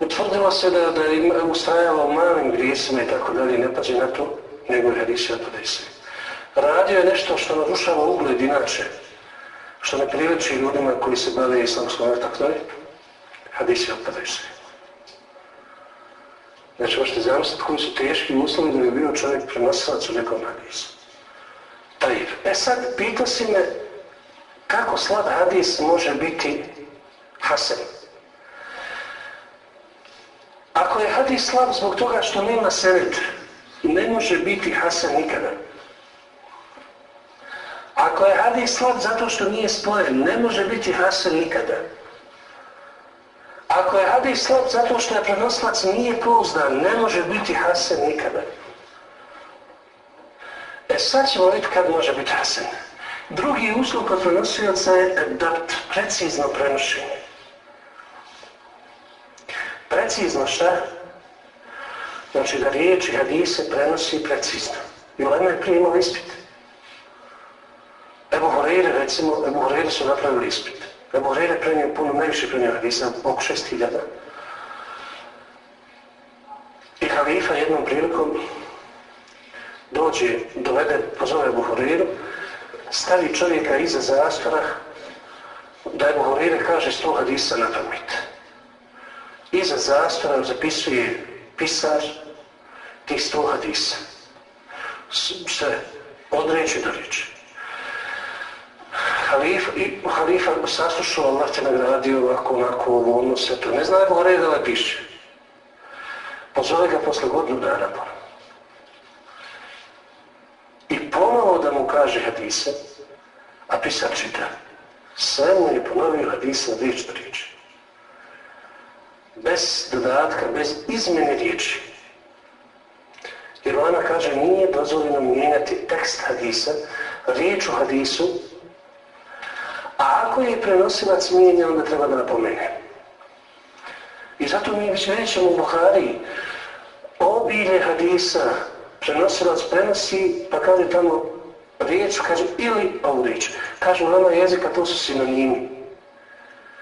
Utvrdilo se da, da je ustrajala u malim grijesima i tako dalje, ne pađe na to, njegovi hadisi otpadaju svi. Radio je nešto što narušava ugled inače, što ne priliči ljudima koji se bave islamskom tako dalje, hadisi otpadaju svi. Znači, možete zamisliti koji su teški uslovi da bi bio čovjek prenosilac u nekom hadisu. Tajib. E sad, pita si me kako slab hadis može biti hasen. Ako je hadis slab zbog toga što nema senet, ne može biti hasen nikada. Ako je hadis slab zato što nije spojen, ne može biti hasen nikada. Ako je hadis slab zato što je prenosilac nije pouzdan, ne može biti hasen nikada. E sad ćemo vidjeti kad može biti hasen. Drugi uslov kod prenosioca je da precizno prenošenje. Precizno šta? Znači da riječi hadise prenosi precizno. I Lema je prije imao ispit. Evo Horeire, recimo, Evo Horeire su napravili ispit. Evo Horeire prenio puno, najviše prenio hadisa, oko šest hiljada. I halifa jednom prilikom dođe, dovede, pozove Ebu stavi čovjeka iza zastora, da Ebu Horeire kaže sto hadisa na pamet. Iza zastora zapisuje pisar tih sto hadisa. Sve, od reći do reći. Halifa, i halifa saslušao, Allah te nagradio ovako, onako, ovo, ono, sve to. Ne zna Ebu da ovaj piše. Pozove ga posle godinu dana. I ponovo da mu kaže hadise, a pisar čita. Mu je ponovio hadisa riječ do riječi. Bez dodatka, bez izmjene riječi. Jer ona kaže nije dozvoljeno mijenjati tekst hadisa, riječ u hadisu, ako je prenosilac mijenja, onda treba da napomene. I zato mi već rećemo u Buhariji, obilje hadisa, prenosilac prenosi, pa kaže tamo riječ, kaže ili ovu riječ. Kažu nama jezika, to su sinonimi.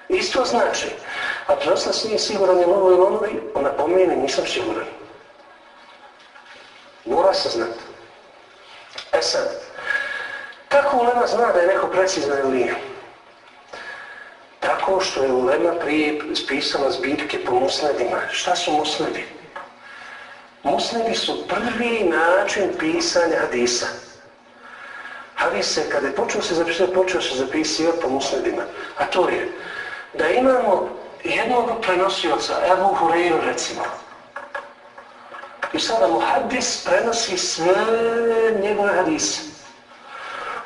Isto znači, a prenosilac nije siguran je ovo ili ono, ona po mene nisam siguran. Mora se znati. E sad, kako Ulema zna da je neko precizno ili nije? Tako što je Ulema prije spisala zbirke po musnedima. Šta su musnedi? Musnedi su prvi način pisanja hadisa. Hadis se, kada je počeo se zapisati, počeo se zapisivati po musnedima. A to je da imamo jednog prenosioca, Ebu Hureyru recimo. I sada mu hadis prenosi sve njegove hadise.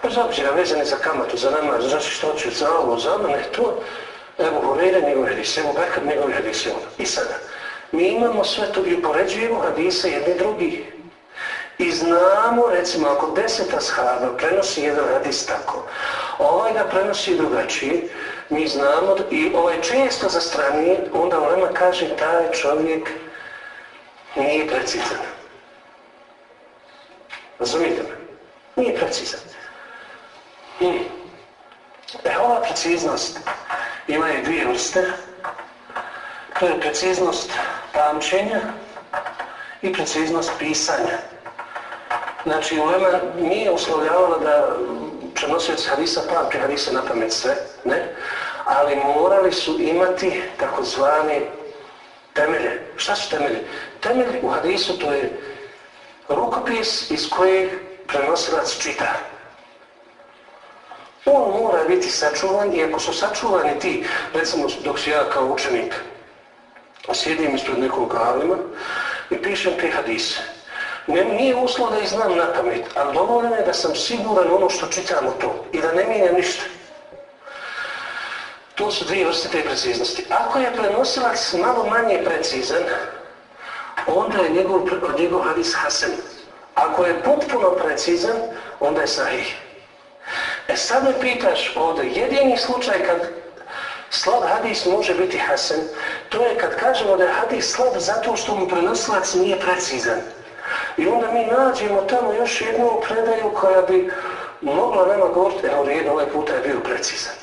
Bez obzira vezane za kamatu, za namaz, za će, za ovo, za ono, ne, to Ebu Hureyre njegove hadise, Ebu Bekr hadise. I sada, mi imamo sve to i upoređujemo hadise jedni drugi. I znamo, recimo, ako deseta shaba prenosi jedan hadis tako, ovaj ga prenosi drugačiji, mi znamo, i ovaj često za strani, onda Olema kaže, taj čovjek nije precizan. Razumijete me? Nije precizan. Hmm. E, ova preciznost ima je dvije vrste. To je preciznost pamćenja i preciznost pisanja. Znači, Ulema nije uslovljavala da prenosioci hadisa pamti hadise na pamet sve, ne, ali morali su imati takozvani temelje. Šta su temelje? Temelj u hadisu to je rukopis iz kojeg prenosilac čita. On mora biti sačuvan i ako su sačuvani ti, recimo dok si ja kao učenik sjedim ispred nekog alima i pišem te hadise. Ne, nije uslov da ih znam na pamet, ali dovoljno je da sam siguran ono što čitam u to i da ne mijenjam ništa. To su dvije vrste te preciznosti. Ako je prenosilac malo manje precizan, onda je njegov, njegov hadis hasen. Ako je potpuno precizan, onda je sahih. E sad me pitaš ovdje, jedini slučaj kad slab hadis može biti hasen, to je kad kažemo da je hadis slab zato što mu prenosilac nije precizan. I onda mi nađemo tamo još jednu predaju koja bi mogla nama govoriti, evo jedno ovaj puta je bio precizan.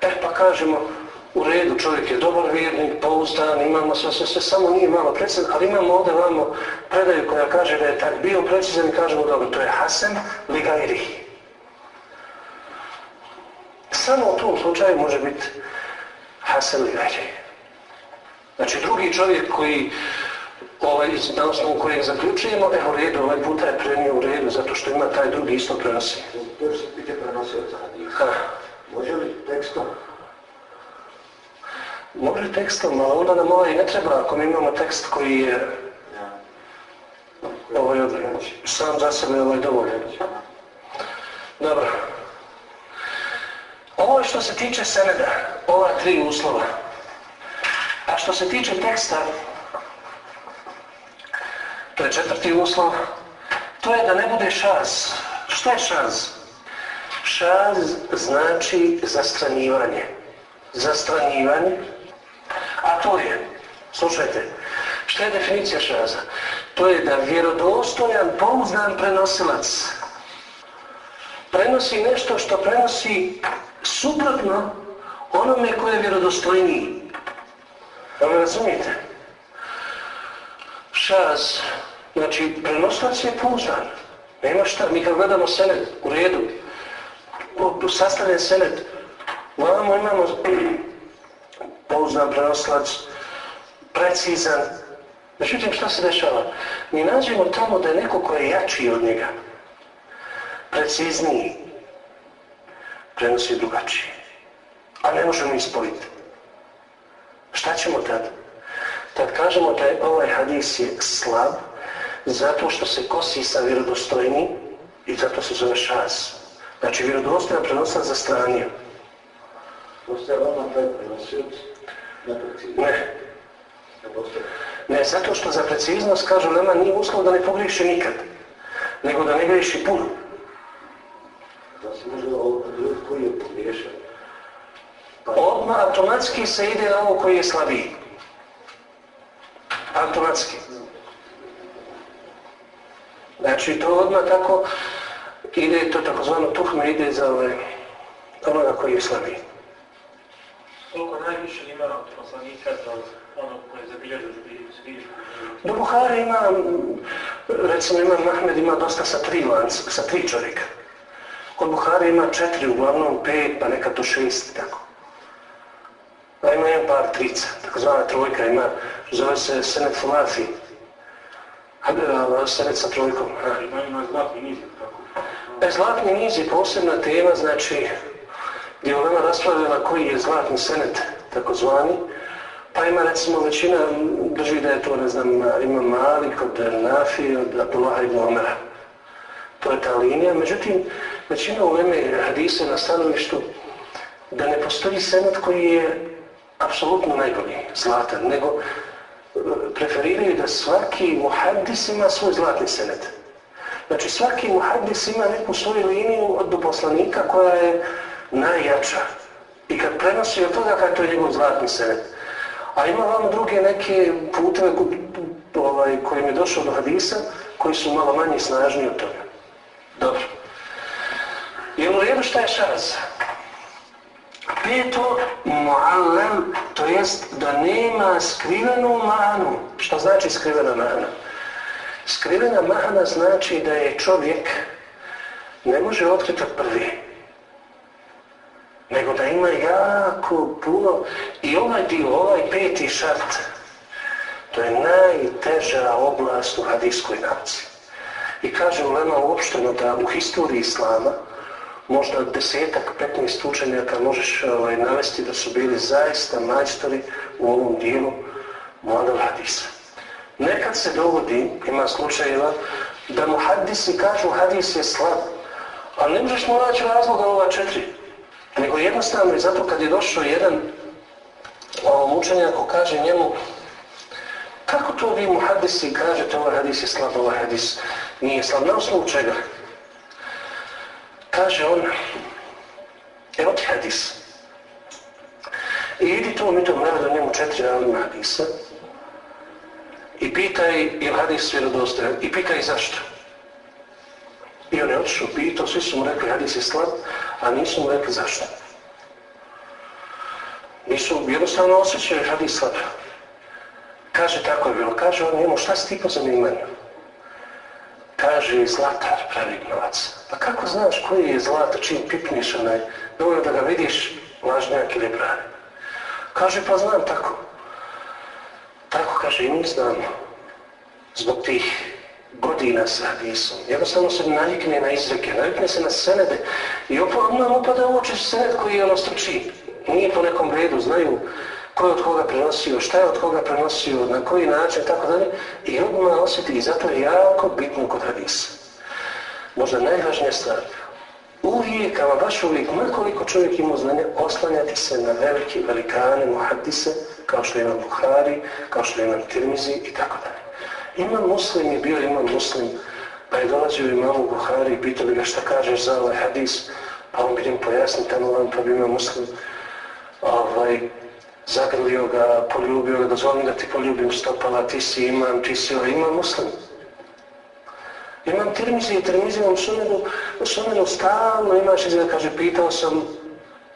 E pa kažemo, u redu, čovjek je dobar vjernik, pouzdan, imamo sve, sve, sve, samo nije malo precizan, ali imamo ovdje vamo predaju koja kaže da je tak bio precizan i kažemo dobro, to je Hasan Ligajri. Samo u tom slučaju može biti Hasan Ligajri. Znači drugi čovjek koji ovaj, na osnovu kojeg zaključujemo, evo redu, ovaj puta je prenio u redu, zato što ima taj drugi isto prenosi. Što pite prenosioca hadisa. Može li tekstom? Može tekstom, ali onda nam ovaj ne treba ako mi imamo tekst koji je Ja. ovaj, sam za sebe ovaj dovoljan. Dobro. Ovo što se tiče seneda, ova tri uslova. A što se tiče teksta, to je četvrti uslov, to je da ne bude šaz. Što je šaz? Šaz znači zastranjivanje. Zastranjivanje, a to je, slušajte, što je definicija šaza? To je da vjerodostojan, pouzdan prenosilac prenosi nešto što prenosi suprotno onome koje je vjerodostojniji. Da me razumijete? Šaz, znači prenosilac je pouzdan. Nema šta, mi kad gledamo senet u redu, sastavljen senet, Vamo imamo pouzdan prenosilac, precizan. Međutim, šta se dešava? Mi nađemo tamo da je neko ko je jači od njega, precizniji, prenosi drugačije. A ne možemo ispojiti. Šta ćemo tad? Tad kažemo da je ovaj hadis je slab, zato što se kosi sa vjerodostojnim i zato se zove šas. Znači, vjerodostojan prenosac za stranije. Postoje taj prenosioc? Ne. Ne zato što za preciznost, kažu Lema, nije uslov da ne pogriješi nikad, nego da ne griješi puno. Da se može odrediti koji je pogriješan. Pa Odmah automatski se ide na ovo koji je slabiji. Automatski. Znači to odmah tako ide, to takozvano tuhme ide za ovaj, onoga koji je slabiji. Koliko najviše ima poslanika za onog koji je zabilježio? Do Buhari ima, recimo ima Mahmed ima dosta sa tri lanca, sa tri čovjeka. Kod Buhari ima četiri, uglavnom pet, pa nekad do šest, tako. A ima jedan par trica, takozvana trojka, ima, zove se Senet Fulafi. Senet sa trojkom. ha. Ima ima zlatni niz, tako. E, zlatni niz je posebna tema, znači, gdje je Ulema raspravljala koji je zlatni senet, takozvani, pa ima recimo većina drži da je to, ne znam, ima Malik od Nafi, od Abdullah ibn Omera. To je ta linija, međutim, većina Uleme hadise na stanovištu da ne postoji senet koji je apsolutno najbolji, zlatan, nego e, preferiraju da svaki muhaddis ima svoj zlatni senet. Znači svaki muhaddis ima neku svoju liniju od poslanika koja je najjača. I kad prenosi od toga kada to je njegov zlatni senet. A ima vam druge neke puteve ovaj, kojim je došao do hadisa koji su malo manje snažniji od toga. Dobro. Je u redu šta je šaz? Peto, muallem, to jest da nema skrivenu manu. Šta znači skrivena mana? Skrivena mana znači da je čovjek ne može otkriti od prvi. Nego da ima jako puno i ovaj dio, ovaj peti šart, to je najteža oblast u hadijskoj nauci. I kaže Ulema uopšteno da u historiji Islama možda desetak, 15 učenjaka možeš ovaj, navesti da su bili zaista majstori u ovom dijelu Muadal hadisa. Nekad se dogodi, ima slučajeva, da mu hadisi kažu hadis je slab, ali ne možeš mu naći razloga ova četiri. Nego jednostavno i zato kad je došao jedan ovom učenjaku kaže njemu kako to vi mu hadisi kažete ovaj hadis je slab, ovaj hadis nije slab, na osnovu čega? Kaže on, evo ti hadis. I idi tu, mi to navede njemu četiri alima hadisa i pitaj je li hadis vjerodostojan i pitaj zašto. I on je otišao, pitao, svi su mu rekli hadis je slab, a nisu mu rekli zašto. Nisu jednostavno osjećaju hadis slab. Kaže, tako je bilo. Kaže on njemu, šta si ti po zanimanju? Kaže, zlatar pravi novac. Pa kako znaš koji je zlata, čim pipniš onaj, dovoljno da ga vidiš, lažnjak ili pravi. Kaže, pa znam tako. Tako kaže, i mi znamo. zbog tih godina sa hadisom. Jednostavno se navikne na izreke, navikne se na senede i odmah upada u oči sened koji je ono strči. Nije po nekom redu, znaju ko je od koga prenosio, šta je od koga prenosio, na koji način, tako dalje. I odmah osjeti i zato je jako bitno kod hadisa. Možda najvažnija stvar. Uvijek, ama baš uvijek, makoliko čovjek ima znanje, oslanjati se na velike velikane, muhadise, kao što ima Buhari, kao što ima Tirmizi i tako dalje. Imam muslim je bio imam muslim, pa je dolazio imamu Buhari i pitao bi ga šta kažeš za ovaj hadis, pa on bi im pojasniti tamo vam, pa bi imam muslim ovaj, zagrlio ga, poljubio ga, dozvolim da ti poljubim stopala, ti si imam, ti si ovaj, imam muslim. Imam tirmizi i tirmizi imam sunenu, sunenu stalno imaš izgleda, kaže, pitao sam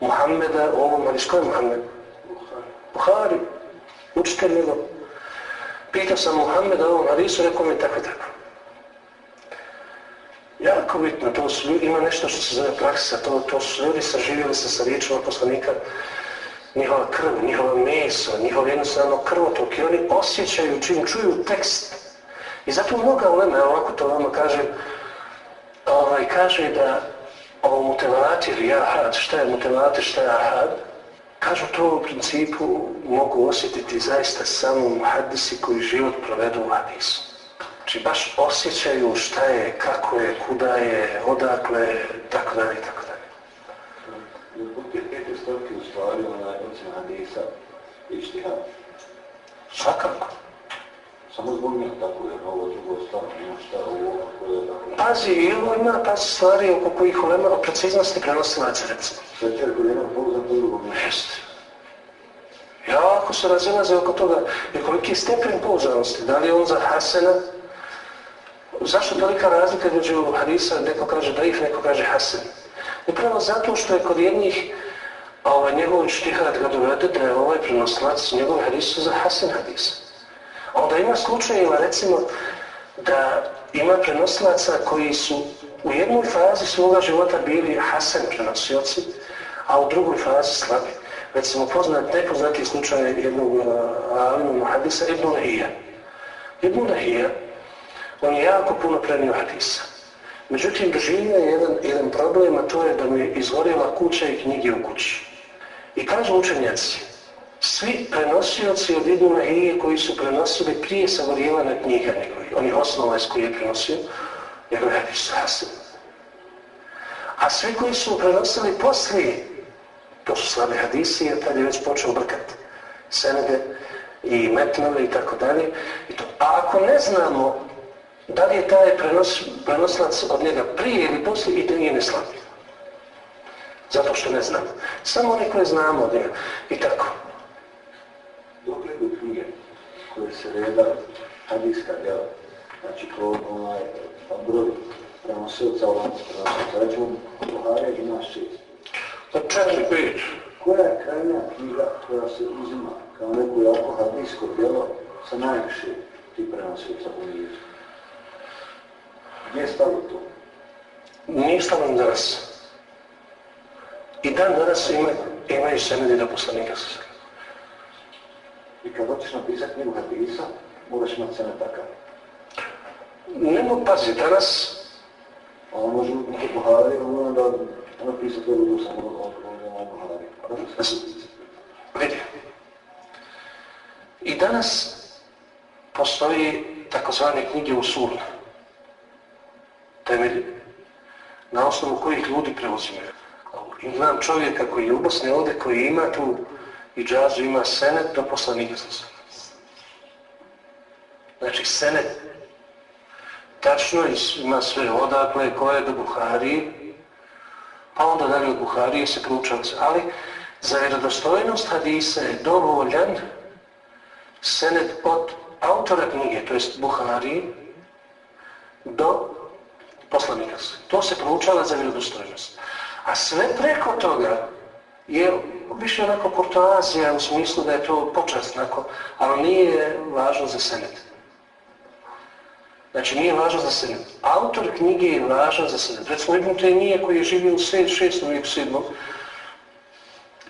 Muhammeda o ovom, ali s kojim Muhammed? Buhari, učitelj njegov. Pitao sam Muhammeda o ovom hadisu, rekao mi tako tako. Jako bitno, to su ima nešto što se zove praksa, to, to su ljudi saživjeli se sa riječima poslanika, njihova krv, njihovo meso, njihov jednostavno krvotok i oni osjećaju čim čuju tekst. I zato mnoga ulema, ovako to vama kažem, ovaj, kaže da ovo mutevatir i ahad, šta je mutevatir, šta je ahad, kažu to u principu mogu osjetiti zaista samo muhadisi koji život provedu u hadisu. Znači baš osjećaju šta je, kako je, kuda je, odakle, tako dalje, tako dalje. U stvari, ocena hadisa, ištihad. Svakako. Samo zbog njih tako, jer ovo drugo stavno, ima šta ovo, ako je tako. Pazi, i ovo ima pazi stvari oko kojih ulema o preciznosti prenosilaca, recimo. Sve čer kod jednog pouzdan po drugom mjestu. Jeste. Jako se razilaze oko toga, jer koliki je stepen pouzdanosti, da li je on za Hasena, zašto tolika razlika među hadisa, neko kaže daif, neko kaže Hasen. Upravo zato što je kod jednih ovaj, njegov štihad ga dovede da je ovaj prenosilac njegov hadisu za Hasen hadisa. A onda ima slučajeva, recimo, da ima prenosilaca koji su u jednoj fazi svoga života bili Hasan prenosioci, a u drugoj fazi slabi. Recimo, poznat, nepoznati slučaj jednog uh, muhadisa, Ibn Lahija. Ibn Lahija, on je jako puno prenio hadisa. Međutim, doživio je jedan, jedan problem, a to je da mi je izgorjela kuća i knjige u kući. I kažu učenjaci, svi prenosioci od Ibn Lahije koji su prenosili prije savorjevana knjiga njegovi, onih osnova iz koje je prenosio, njegove hadise hasan. A svi koji su prenosili poslije, to su slabe hadisi, jer tad je već počeo brkat senede i metnove i tako dalje. I to. A ako ne znamo da li je taj prenos, prenoslac od njega prije ili poslije, i to nije neslabi. Zato što ne znamo. Samo oni koje znamo od njega. I tako. Dok idu knjige koje se reda hadijska djela, znači ko onaj broj prenosilca, ovaj prenosilca, recimo Buharija ima šest. Od četiri, pet. Koja je krajnja knjiga koja se uzima kao neko jako hadijsko djelo sa najviše ti prenosilca u nijetu? Gdje je stavio to? Nije stavljeno danas. I dan danas ima, imaju senedi do poslanika sa. I kad hoćeš napisati knjigu hadisa, moraš imati sene takav. Ne mogu paziti, danas A on može biti Buhari, on onda napisati ovo do samo od od Buhari. Vidi. I danas postoji takozvane knjige usul. Temelji na osnovu kojih ljudi preuzimaju. I znam čovjeka koji je u Bosni ovdje, koji ima tu i džazu, ima senet do poslanika sa. Znači senet. Tačno ima sve odakle, koje do Buharije, pa onda dalje od Buharije se proučava. Ali za vjerodostojnost hadisa je dovoljan senet od autora knjige, to jest Buharije, do poslanika. To se proučava za vjerodostojnost. A sve preko toga je više onako kurtoazija u smislu da je to počasnako, ali nije važno za senet. Znači nije važno za senet. Autor knjige je važan za senet. Recimo Ibn Taymije koji je živio u 6. vijeku 7.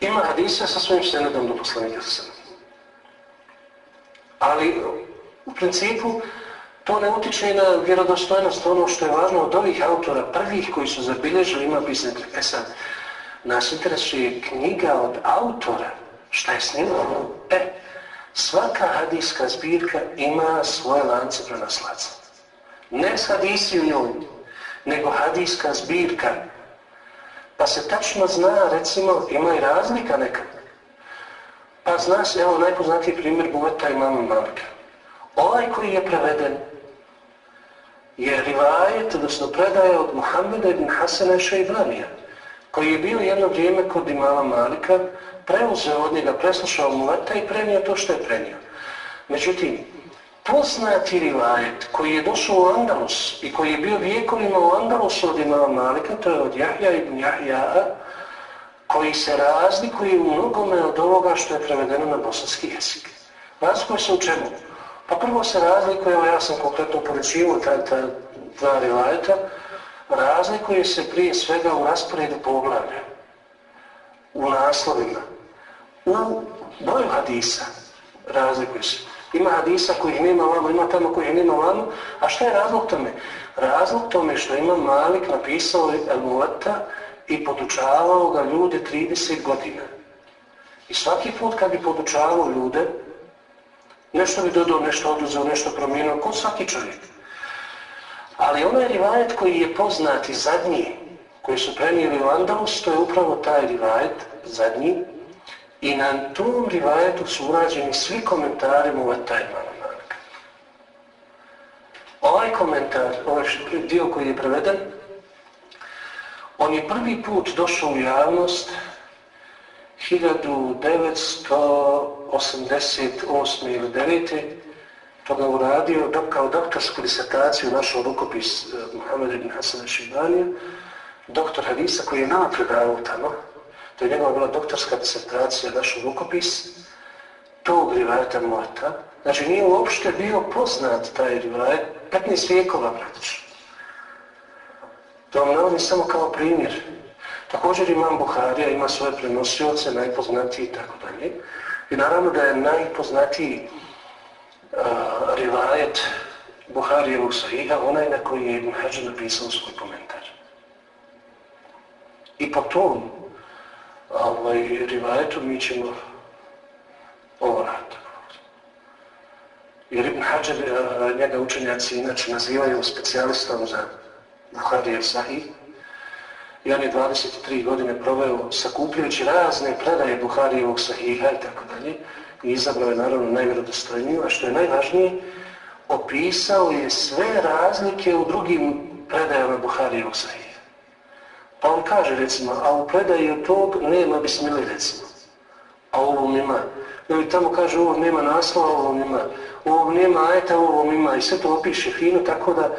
ima hadisa sa svojim senedom do poslanika sa senetom. Ali u principu To ne utiče na vjerodostojnost ono što je važno od ovih autora prvih koji su zabilježili ima pisane. E sad, nas interesuje knjiga od autora. Šta je s? E, svaka hadijska zbirka ima svoje lance prenoslaca. Ne hadisi u njoj, nego hadijska zbirka. Pa se tačno zna, recimo, ima i razlika neka. Pa zna se, evo, najpoznatiji primjer Buveta i Mama Malika. Ovaj koji je preveden je rivajet, odnosno predaje od Muhammeda ibn Hasana Šeibanija, koji je bio jedno vrijeme kod imama Malika, preuzeo od njega, preslušao mu i prenio to što je prenio. Međutim, poznati rivajet koji je došao u Andalus i koji je bio vijekovima u Andalusu od imama Malika, to je od Jahja ibn Jahja, koji se razlikuje u mnogome od ovoga što je prevedeno na bosanski jezik. Razlikuje se u čemu? Pa prvo se razlikuje, ja sam konkretno porećivo ta, ta dva rivajeta, razlikuje se prije svega u rasporedu poglavlja, u naslovima, u broju hadisa razlikuje se. Ima hadisa kojih nema vamo, ima tamo kojih nema vamo, a šta je razlog tome? Razlog tome što ima Malik napisao El i podučavao ga ljude 30 godina. I svaki put kad bi podučavao ljude, Nešto bi dodao, nešto oduzeo, nešto promijenio, ko svaki čovjek. Ali onaj rivajet koji je poznat i zadnji, koji su prenijeli u Andalus, to je upravo taj rivajet, zadnji, i na tom rivajetu su urađeni svi komentari Muvata imama Malika. Ovaj komentar, ovaj dio koji je preveden, on je prvi put došao u javnost 1988. ili 9. to ga uradio dok kao doktorsku disertaciju našao rukopis eh, Muhammed ibn Hasan Šibanija, doktor Hadisa koji je nama predavao tamo, to je njegova bila doktorska disertacija, našao rukopis tog rivajeta Muata. Znači nije uopšte bio poznat taj rivajet, 15 vijekova praktično. To vam navodim samo kao primjer. Također imam Buharija, ima svoje prenosioce, najpoznatiji i tako dalje. I naravno da je najpoznatiji uh, rivajet Buharijevog sahiha, onaj na koji je Ibn Hađar napisao svoj komentar. I po tom ovaj, rivajetu mi ćemo ovo raditi. Jer Ibn njega učenjaci inače nazivaju specijalistom za Buharijev sahih, i on je 23 godine proveo sakupljajući razne predaje Buharijevog sahiha i tako dalje i izabrao je naravno najvjerodostojniju, a što je najvažnije, opisao je sve razlike u drugim predajama Buharijevog sahiha. Pa on kaže recimo, a u predaji od tog nema bismili recimo, a ovom ima. Ili tamo kaže, ovo nema naslova, ovom ima. Ovo nema ajeta, ovom ima. I sve to opiše fino, tako da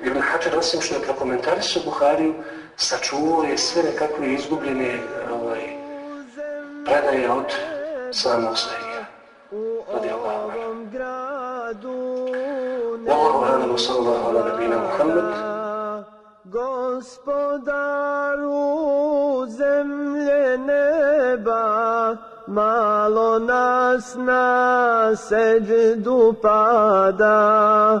Ibn Hačar, osim što je prokomentarisao Buhariju, sačuvao je sve nekakve izgubljene ovaj, predaje od samog Sahija. Radi Allah. Wallahu a'lam wa sallallahu ala nabina Muhammad. Gospodaru zemlje neba, malo nas na seđdu pada,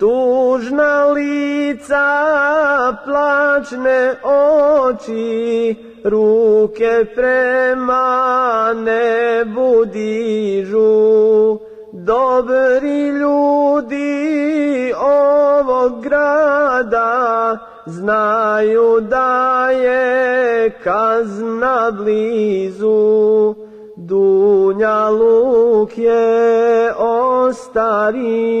tužna lica, plačne oči, ruke prema nebu dižu. Dobri ljudi ovog grada znaju da je kazna blizu. Dunja luk je ostario,